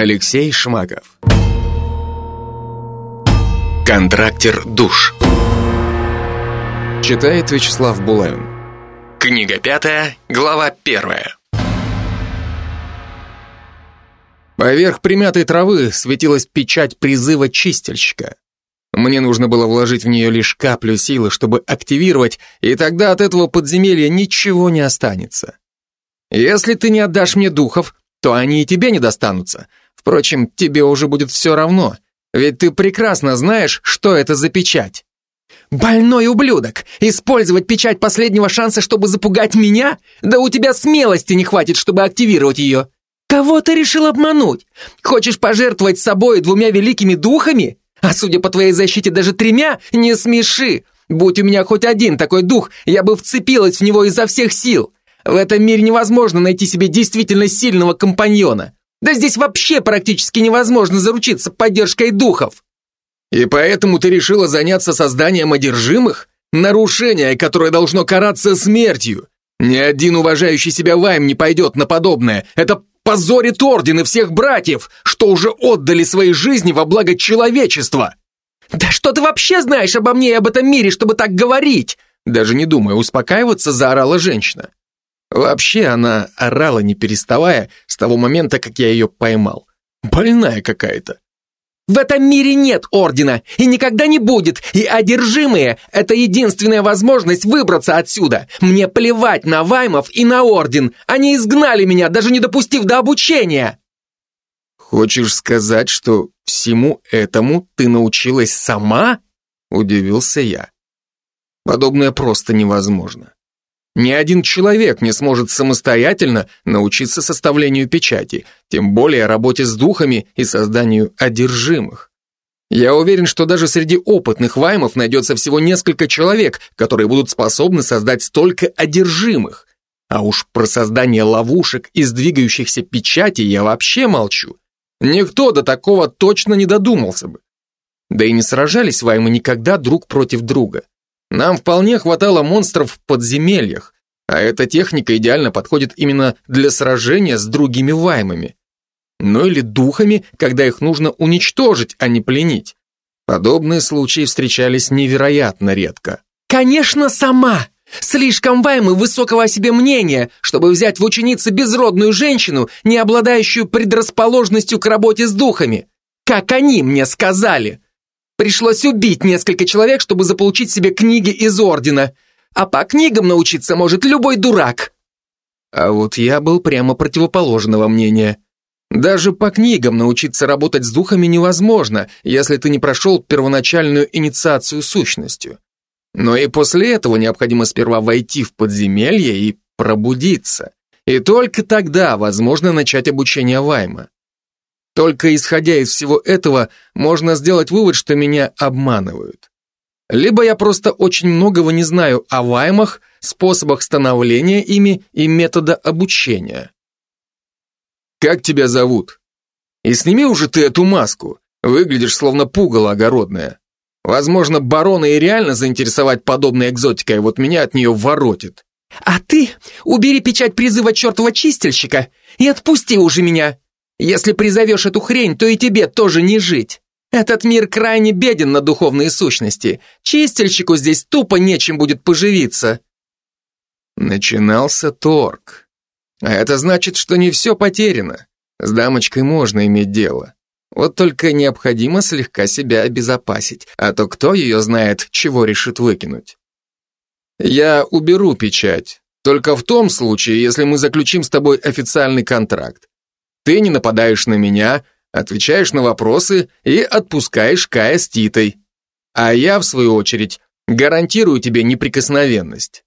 Алексей Шмаков. Контрактер душ. Читает Вячеслав Булавин. Книга пятая, глава первая. Поверх примятой травы светилась печать призыва чистильщика. Мне нужно было вложить в нее лишь каплю силы, чтобы активировать, и тогда от этого подземелья ничего не останется. Если ты не отдашь мне духов, то они и тебе не достанутся. Впрочем, тебе уже будет все равно, ведь ты прекрасно знаешь, что это за печать. «Больной ублюдок! Использовать печать последнего шанса, чтобы запугать меня? Да у тебя смелости не хватит, чтобы активировать ее! Кого ты решил обмануть? Хочешь пожертвовать собой двумя великими духами? А судя по твоей защите, даже тремя? Не смеши! Будь у меня хоть один такой дух, я бы вцепилась в него изо всех сил! В этом мире невозможно найти себе действительно сильного компаньона. Да здесь вообще практически невозможно заручиться поддержкой духов. И поэтому ты решила заняться созданием одержимых? Нарушение, которое должно караться смертью. Ни один уважающий себя Вайм не пойдет на подобное. Это позорит орден и всех братьев, что уже отдали свои жизни во благо человечества. Да что ты вообще знаешь обо мне и об этом мире, чтобы так говорить? Даже не думая успокаиваться, заорала женщина. Вообще она орала не переставая с того момента, как я ее поймал. Больная какая-то. В этом мире нет ордена и никогда не будет, и одержимые — это единственная возможность выбраться отсюда. Мне плевать на Ваймов и на орден. Они изгнали меня, даже не допустив до обучения. Хочешь сказать, что всему этому ты научилась сама? Удивился я. Подобное просто невозможно. Ни один человек не сможет самостоятельно научиться составлению печати, тем более работе с духами и созданию одержимых. Я уверен, что даже среди опытных ваймов найдется всего несколько человек, которые будут способны создать столько одержимых. А уж про создание ловушек из двигающихся печатей я вообще молчу. Никто до такого точно не додумался бы. Да и не сражались ваймы никогда друг против друга. Нам вполне хватало монстров в подземельях, а эта техника идеально подходит именно для сражения с другими ваймами. Ну или духами, когда их нужно уничтожить, а не пленить. Подобные случаи встречались невероятно редко. «Конечно, сама! Слишком ваймы высокого о себе мнения, чтобы взять в ученицы безродную женщину, не обладающую предрасположенностью к работе с духами. Как они мне сказали!» Пришлось убить несколько человек, чтобы заполучить себе книги из Ордена. А по книгам научиться может любой дурак. А вот я был прямо противоположного мнения. Даже по книгам научиться работать с духами невозможно, если ты не прошел первоначальную инициацию сущностью. Но и после этого необходимо сперва войти в подземелье и пробудиться. И только тогда возможно начать обучение Вайма. Только исходя из всего этого, можно сделать вывод, что меня обманывают. Либо я просто очень многого не знаю о ваймах, способах становления ими и метода обучения. «Как тебя зовут?» «И сними уже ты эту маску, выглядишь словно пугало огородное. Возможно, барона и реально заинтересовать подобной экзотикой, вот меня от нее воротит». «А ты убери печать призыва чертова чистильщика и отпусти уже меня!» Если призовешь эту хрень, то и тебе тоже не жить. Этот мир крайне беден на духовные сущности. Чистильщику здесь тупо нечем будет поживиться. Начинался торг. А это значит, что не все потеряно. С дамочкой можно иметь дело. Вот только необходимо слегка себя обезопасить, а то кто ее знает, чего решит выкинуть. Я уберу печать, только в том случае, если мы заключим с тобой официальный контракт. Ты не нападаешь на меня, отвечаешь на вопросы и отпускаешь Кая с Титой. А я, в свою очередь, гарантирую тебе неприкосновенность.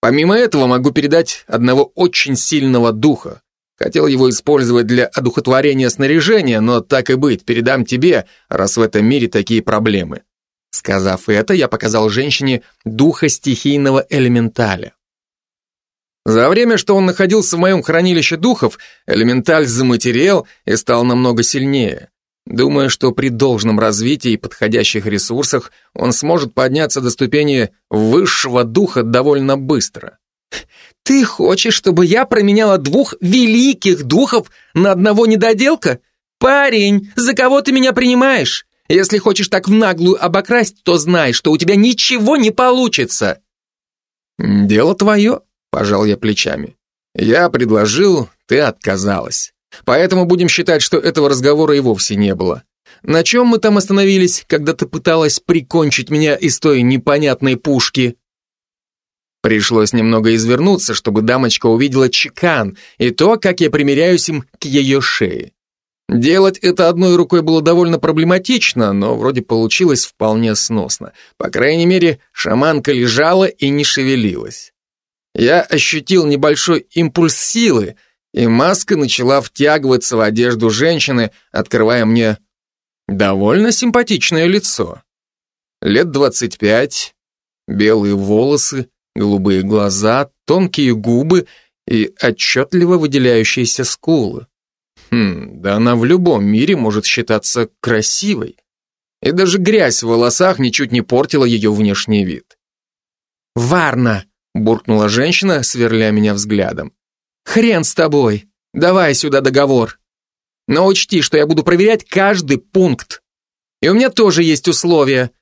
Помимо этого могу передать одного очень сильного духа. Хотел его использовать для одухотворения снаряжения, но так и быть, передам тебе, раз в этом мире такие проблемы. Сказав это, я показал женщине духа стихийного элементаля. За время, что он находился в моем хранилище духов, элементаль заматерел и стал намного сильнее. Думаю, что при должном развитии и подходящих ресурсах он сможет подняться до ступени высшего духа довольно быстро. «Ты хочешь, чтобы я променяла двух великих духов на одного недоделка? «Парень, за кого ты меня принимаешь? Если хочешь так в наглую обокрасть, то знай, что у тебя ничего не получится!» «Дело твое», — пожал я плечами. «Я предложил, ты отказалась. Поэтому будем считать, что этого разговора и вовсе не было. На чем мы там остановились, когда ты пыталась прикончить меня из той непонятной пушки?» Пришлось немного извернуться, чтобы дамочка увидела чекан и то, как я примеряюсь им к ее шее. Делать это одной рукой было довольно проблематично, но вроде получилось вполне сносно. По крайней мере, шаманка лежала и не шевелилась. Я ощутил небольшой импульс силы, и маска начала втягиваться в одежду женщины, открывая мне довольно симпатичное лицо. Лет двадцать пять, белые волосы, голубые глаза, тонкие губы и отчетливо выделяющиеся скулы. Хм, да она в любом мире может считаться красивой. И даже грязь в волосах ничуть не портила ее внешний вид. «Варна!» — буркнула женщина, сверля меня взглядом. «Хрен с тобой! Давай сюда договор! Но учти, что я буду проверять каждый пункт. И у меня тоже есть условия.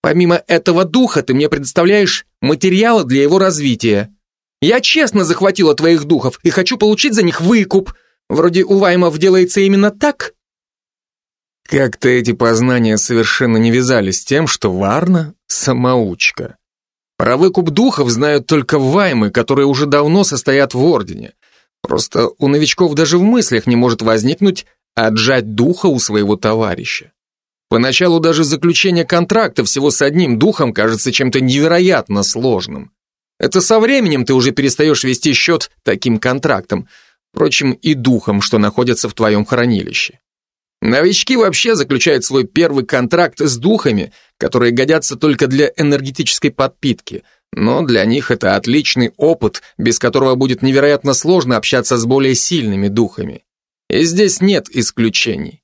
Помимо этого духа ты мне предоставляешь материалы для его развития. Я честно захватила твоих духов и хочу получить за них выкуп. Вроде у Ваймов делается именно так?» Как-то эти познания совершенно не вязались с тем, что Варна — самоучка. Про выкуп духов знают только Ваймы, которые уже давно состоят в Ордене. Просто у новичков даже в мыслях не может возникнуть отжать духа у своего товарища. Поначалу даже заключение контракта всего с одним духом кажется чем-то невероятно сложным. Это со временем ты уже перестаешь вести счет таким контрактам, впрочем, и духом, что находятся в твоем хранилище. Новички вообще заключают свой первый контракт с духами, которые годятся только для энергетической подпитки, но для них это отличный опыт, без которого будет невероятно сложно общаться с более сильными духами. И здесь нет исключений.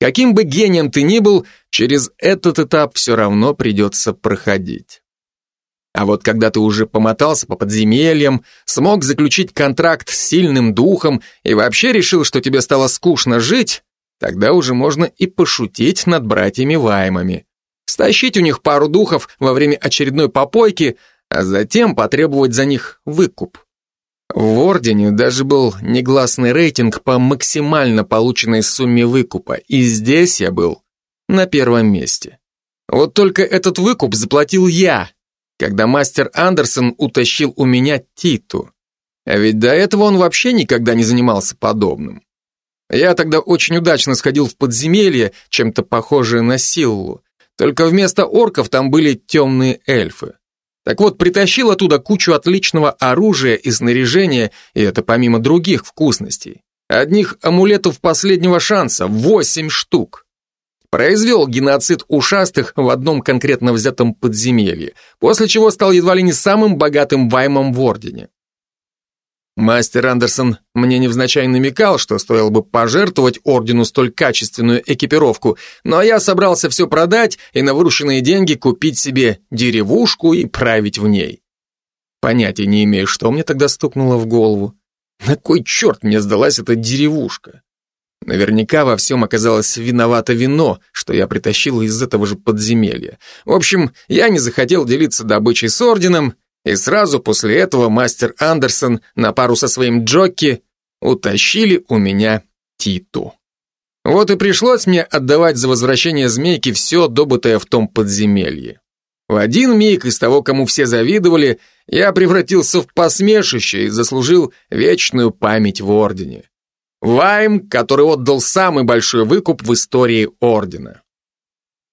Каким бы гением ты ни был, через этот этап все равно придется проходить. А вот когда ты уже помотался по подземельям, смог заключить контракт с сильным духом и вообще решил, что тебе стало скучно жить, тогда уже можно и пошутить над братьями Ваймами. Стащить у них пару духов во время очередной попойки, а затем потребовать за них выкуп. В Ордене даже был негласный рейтинг по максимально полученной сумме выкупа, и здесь я был на первом месте. Вот только этот выкуп заплатил я, когда мастер Андерсон утащил у меня Титу. А ведь до этого он вообще никогда не занимался подобным. Я тогда очень удачно сходил в подземелье, чем-то похожее на Силлу, только вместо орков там были темные эльфы. Так вот, притащил оттуда кучу отличного оружия и снаряжения, и это помимо других вкусностей. Одних амулетов последнего шанса, восемь штук. Произвел геноцид ушастых в одном конкретно взятом подземелье, после чего стал едва ли не самым богатым ваймом в Ордене. Мастер Андерсон мне невзначай намекал, что стоило бы пожертвовать ордену столь качественную экипировку, но я собрался все продать и на вырученные деньги купить себе деревушку и править в ней. Понятия не имею, что мне тогда стукнуло в голову. На кой черт мне сдалась эта деревушка? Наверняка во всем оказалось виновато вино, что я притащил из этого же подземелья. В общем, я не захотел делиться добычей с орденом, и сразу после этого мастер Андерсон на пару со своим Джокки утащили у меня Титу. Вот и пришлось мне отдавать за возвращение змейки все добытое в том подземелье. В один миг из того, кому все завидовали, я превратился в посмешище и заслужил вечную память в Ордене. Вайм, который отдал самый большой выкуп в истории Ордена.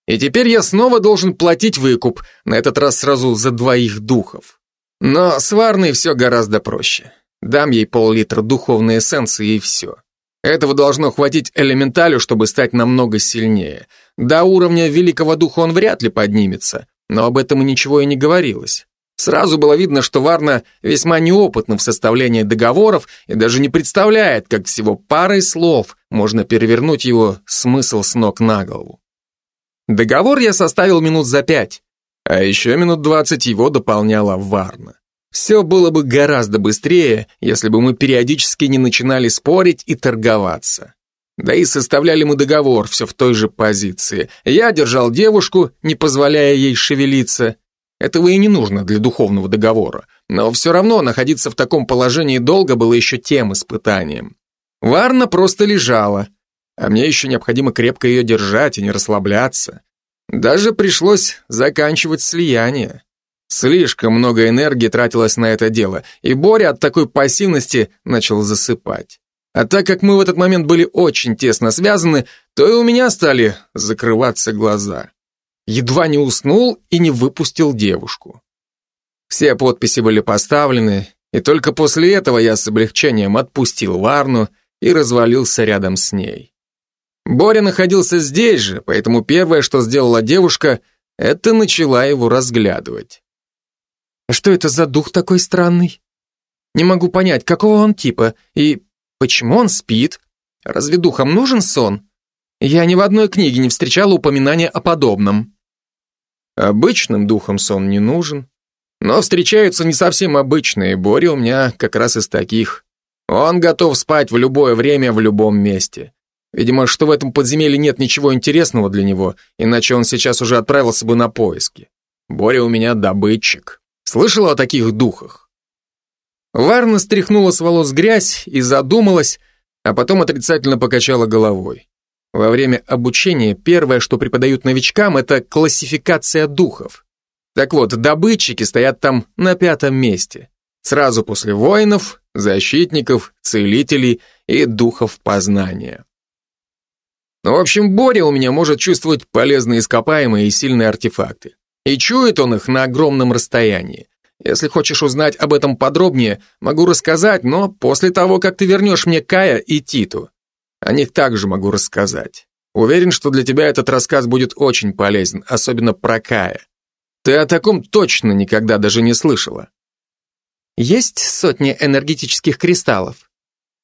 И теперь я снова должен платить выкуп, на этот раз сразу за двоих духов. Но с Варной все гораздо проще. Дам ей пол-литра духовной эссенции и все. Этого должно хватить элементалю, чтобы стать намного сильнее. До уровня великого духа он вряд ли поднимется, но об этом и ничего и не говорилось. Сразу было видно, что Варна весьма неопытна в составлении договоров и даже не представляет, как всего парой слов можно перевернуть его смысл с ног на голову. Договор я составил минут за пять, а еще минут двадцать его дополняла Варна. Все было бы гораздо быстрее, если бы мы периодически не начинали спорить и торговаться. Да и составляли мы договор все в той же позиции. Я держал девушку, не позволяя ей шевелиться. Этого и не нужно для духовного договора. Но все равно находиться в таком положении долго было еще тем испытанием. Варна просто лежала, а мне еще необходимо крепко ее держать и не расслабляться. Даже пришлось заканчивать слияние. Слишком много энергии тратилось на это дело, и Боря от такой пассивности начал засыпать. А так как мы в этот момент были очень тесно связаны, то и у меня стали закрываться глаза. Едва не уснул и не выпустил девушку. Все подписи были поставлены, и только после этого я с облегчением отпустил Варну и развалился рядом с ней. Боря находился здесь же, поэтому первое, что сделала девушка, это начала его разглядывать. «А что это за дух такой странный? Не могу понять, какого он типа, и почему он спит? Разве духам нужен сон? Я ни в одной книге не встречала упоминания о подобном». Обычным духам сон не нужен, но встречаются не совсем обычные, Боря у меня как раз из таких. Он готов спать в любое время, в любом месте. Видимо, что в этом подземелье нет ничего интересного для него, иначе он сейчас уже отправился бы на поиски. Боря у меня добытчик. Слышала о таких духах? Варна стряхнула с волос грязь и задумалась, а потом отрицательно покачала головой. Во время обучения первое, что преподают новичкам, это классификация духов. Так вот, добытчики стоят там на пятом месте. Сразу после воинов, защитников, целителей и духов познания. Ну, в общем, Боря у меня может чувствовать полезные ископаемые и сильные артефакты. И чует он их на огромном расстоянии. Если хочешь узнать об этом подробнее, могу рассказать, но после того, как ты вернешь мне Кая и Титу. О них также могу рассказать. Уверен, что для тебя этот рассказ будет очень полезен, особенно про Кая. Ты о таком точно никогда даже не слышала. Есть сотни энергетических кристаллов.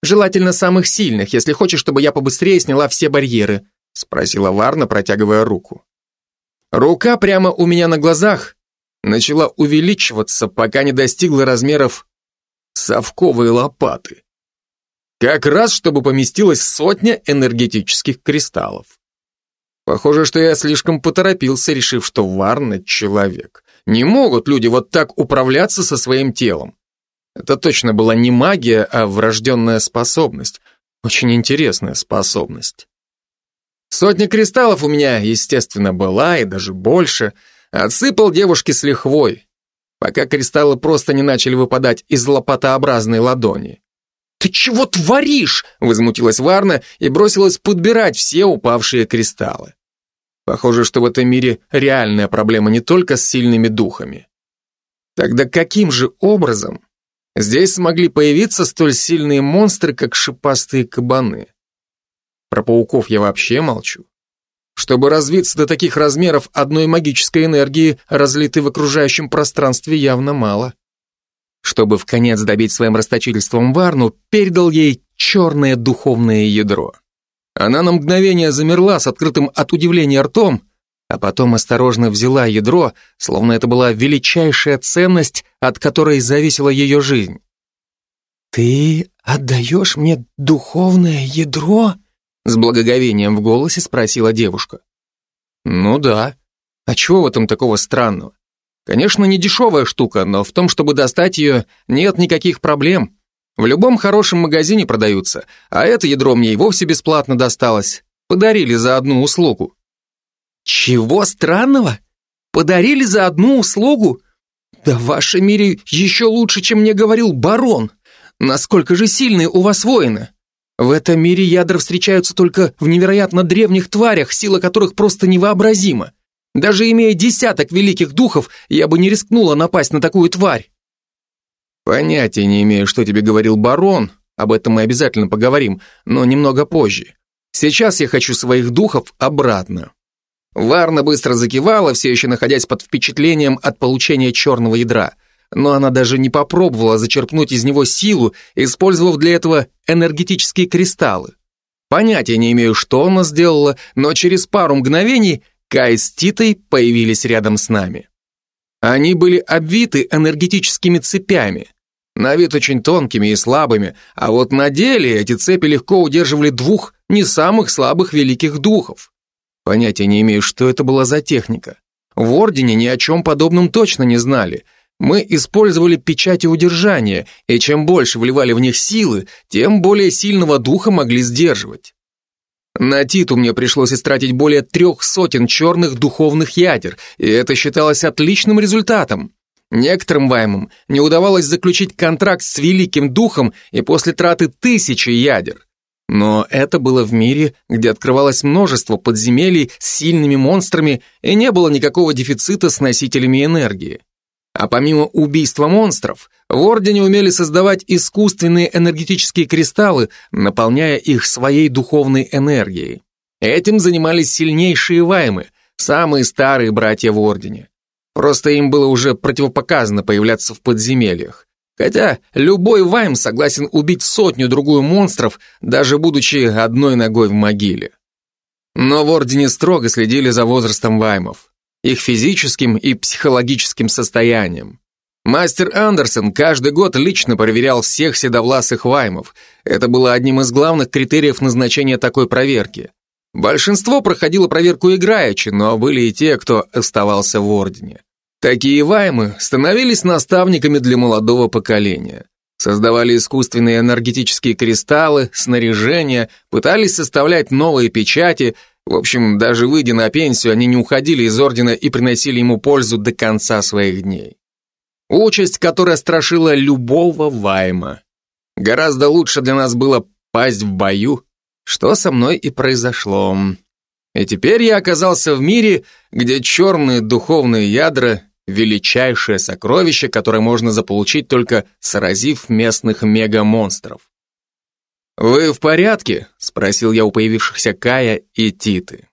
Желательно самых сильных, если хочешь, чтобы я побыстрее сняла все барьеры», спросила Варна, протягивая руку. Рука прямо у меня на глазах начала увеличиваться, пока не достигла размеров совковой лопаты. Как раз, чтобы поместилась сотня энергетических кристаллов. Похоже, что я слишком поторопился, решив, что Варна — человек. Не могут люди вот так управляться со своим телом. Это точно была не магия, а врожденная способность. Очень интересная способность. Сотня кристаллов у меня, естественно, была, и даже больше. Отсыпал девушке с лихвой, пока кристаллы просто не начали выпадать из лопатообразной ладони. «Ты чего творишь?» — возмутилась Варна и бросилась подбирать все упавшие кристаллы. Похоже, что в этом мире реальная проблема не только с сильными духами. Тогда каким же образом Здесь смогли появиться столь сильные монстры, как шипастые кабаны. Про пауков я вообще молчу. Чтобы развиться до таких размеров, одной магической энергии, разлитой в окружающем пространстве, явно мало. Чтобы в конец добить своим расточительством Варну, передал ей черное духовное ядро. Она на мгновение замерла с открытым от удивления ртом, а потом осторожно взяла ядро, словно это была величайшая ценность, от которой зависела ее жизнь. «Ты отдаешь мне духовное ядро?» С благоговением в голосе спросила девушка. «Ну да. А чего в этом такого странного? Конечно, не дешевая штука, но в том, чтобы достать ее, нет никаких проблем. В любом хорошем магазине продаются, а это ядро мне и вовсе бесплатно досталось. Подарили за одну услугу». Чего странного? Подарили за одну услугу? Да в вашем мире еще лучше, чем мне говорил барон. Насколько же сильные у вас воины? В этом мире ядра встречаются только в невероятно древних тварях, сила которых просто невообразима. Даже имея десяток великих духов, я бы не рискнула напасть на такую тварь. Понятия не имею, что тебе говорил барон, об этом мы обязательно поговорим, но немного позже. Сейчас я хочу своих духов обратно. Варна быстро закивала, все еще находясь под впечатлением от получения черного ядра. Но она даже не попробовала зачерпнуть из него силу, использовав для этого энергетические кристаллы. Понятия не имею, что она сделала, но через пару мгновений Кай с Титой появились рядом с нами. Они были обвиты энергетическими цепями, на вид очень тонкими и слабыми, а вот на деле эти цепи легко удерживали двух не самых слабых великих духов. Понятия не имею, что это была за техника. В Ордене ни о чем подобном точно не знали. Мы использовали печати удержания, и чем больше вливали в них силы, тем более сильного духа могли сдерживать. На Титу мне пришлось истратить более трех сотен черных духовных ядер, и это считалось отличным результатом. Некоторым ваймам не удавалось заключить контракт с Великим Духом и после траты тысячи ядер. Но это было в мире, где открывалось множество подземелий с сильными монстрами и не было никакого дефицита с носителями энергии. А помимо убийства монстров, в Ордене умели создавать искусственные энергетические кристаллы, наполняя их своей духовной энергией. Этим занимались сильнейшие ваймы, самые старые братья в Ордене. Просто им было уже противопоказано появляться в подземельях. Хотя любой вайм согласен убить сотню-другую монстров, даже будучи одной ногой в могиле. Но в Ордене строго следили за возрастом ваймов, их физическим и психологическим состоянием. Мастер Андерсон каждый год лично проверял всех седовласых ваймов. Это было одним из главных критериев назначения такой проверки. Большинство проходило проверку играючи, но были и те, кто оставался в Ордене. Такие ваймы становились наставниками для молодого поколения. Создавали искусственные энергетические кристаллы, снаряжение, пытались составлять новые печати. В общем, даже выйдя на пенсию, они не уходили из ордена и приносили ему пользу до конца своих дней. Участь, которая страшила любого вайма. Гораздо лучше для нас было пасть в бою, что со мной и произошло. И теперь я оказался в мире, где черные духовные ядра величайшее сокровище, которое можно заполучить только сразив местных мега-монстров. «Вы в порядке?» — спросил я у появившихся Кая и Титы.